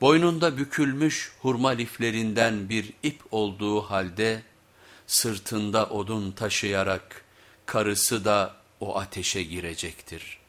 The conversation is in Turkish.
Boynunda bükülmüş hurma liflerinden bir ip olduğu halde sırtında odun taşıyarak karısı da o ateşe girecektir.''